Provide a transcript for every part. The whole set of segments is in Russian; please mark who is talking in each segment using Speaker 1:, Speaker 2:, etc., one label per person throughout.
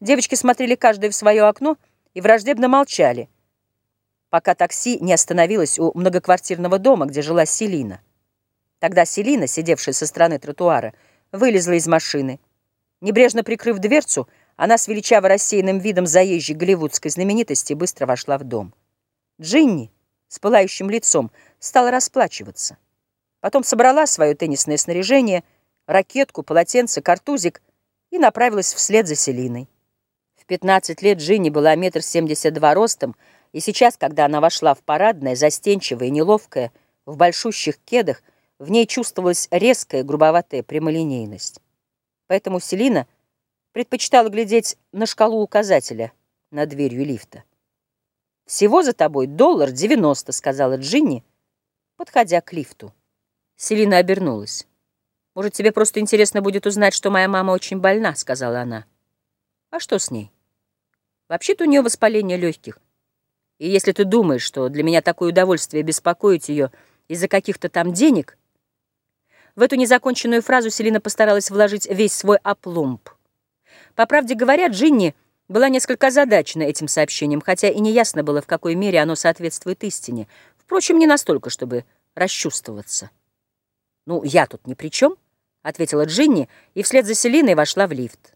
Speaker 1: Девочки смотрели каждая в свое окно и враждебно молчали, пока такси не остановилось у многоквартирного дома, где жила Селина. Тогда Селина, сидевшая со стороны тротуара, вылезла из машины. Небрежно прикрыв дверцу, она с величаво рассеянным видом заезжей голливудской знаменитости быстро вошла в дом. Джинни с пылающим лицом стала расплачиваться. Потом собрала свое теннисное снаряжение, ракетку, полотенце, картузик и направилась вслед за Селиной. В 15 лет Джинни была метр семьдесят два ростом, и сейчас, когда она вошла в парадное, застенчивая и неловкая, в большущих кедах, в ней чувствовалась резкая, грубоватая прямолинейность. Поэтому Селина предпочитала глядеть на шкалу указателя над дверью лифта. «Всего за тобой доллар девяносто», — сказала Джинни, подходя к лифту. Селина обернулась. «Может, тебе просто интересно будет узнать, что моя мама очень больна», — сказала она. «А что с ней?» «Вообще-то у нее воспаление легких. И если ты думаешь, что для меня такое удовольствие беспокоить ее из-за каких-то там денег...» В эту незаконченную фразу Селина постаралась вложить весь свой опломб. По правде говоря, Джинни была несколько озадачена этим сообщением, хотя и неясно было, в какой мере оно соответствует истине. Впрочем, не настолько, чтобы расчувствоваться. «Ну, я тут ни при чем», — ответила Джинни, и вслед за Селиной вошла в лифт.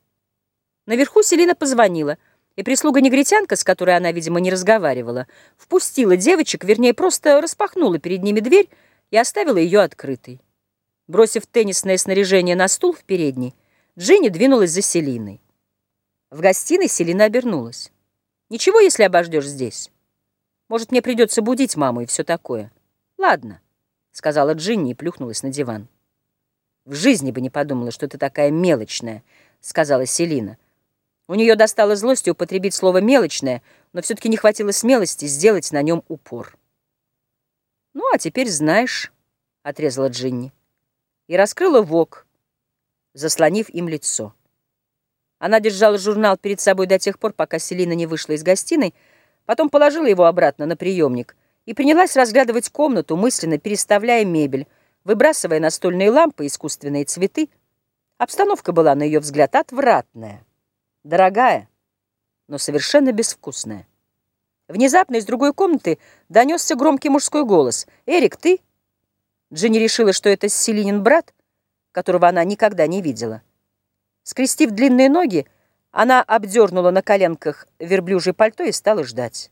Speaker 1: Наверху Селина позвонила, и прислуга-негритянка, с которой она, видимо, не разговаривала, впустила девочек, вернее, просто распахнула перед ними дверь и оставила ее открытой. Бросив теннисное снаряжение на стул в передней, Джинни двинулась за Селиной. В гостиной Селина обернулась. «Ничего, если обождешь здесь? Может, мне придется будить маму и все такое?» «Ладно», — сказала Джинни и плюхнулась на диван. «В жизни бы не подумала, что ты такая мелочная», — сказала Селина. У нее достало злости употребить слово «мелочная», но все-таки не хватило смелости сделать на нем упор. «Ну, а теперь знаешь», — отрезала Джинни и раскрыла вок, заслонив им лицо. Она держала журнал перед собой до тех пор, пока Селина не вышла из гостиной, потом положила его обратно на приемник и принялась разглядывать комнату, мысленно переставляя мебель, выбрасывая настольные лампы, искусственные цветы. Обстановка была, на ее взгляд, отвратная, дорогая, но совершенно безвкусная. Внезапно из другой комнаты донесся громкий мужской голос. «Эрик, ты?» Джинни решила, что это Селинин брат, которого она никогда не видела. Скрестив длинные ноги, она обдернула на коленках верблюжье пальто и стала ждать.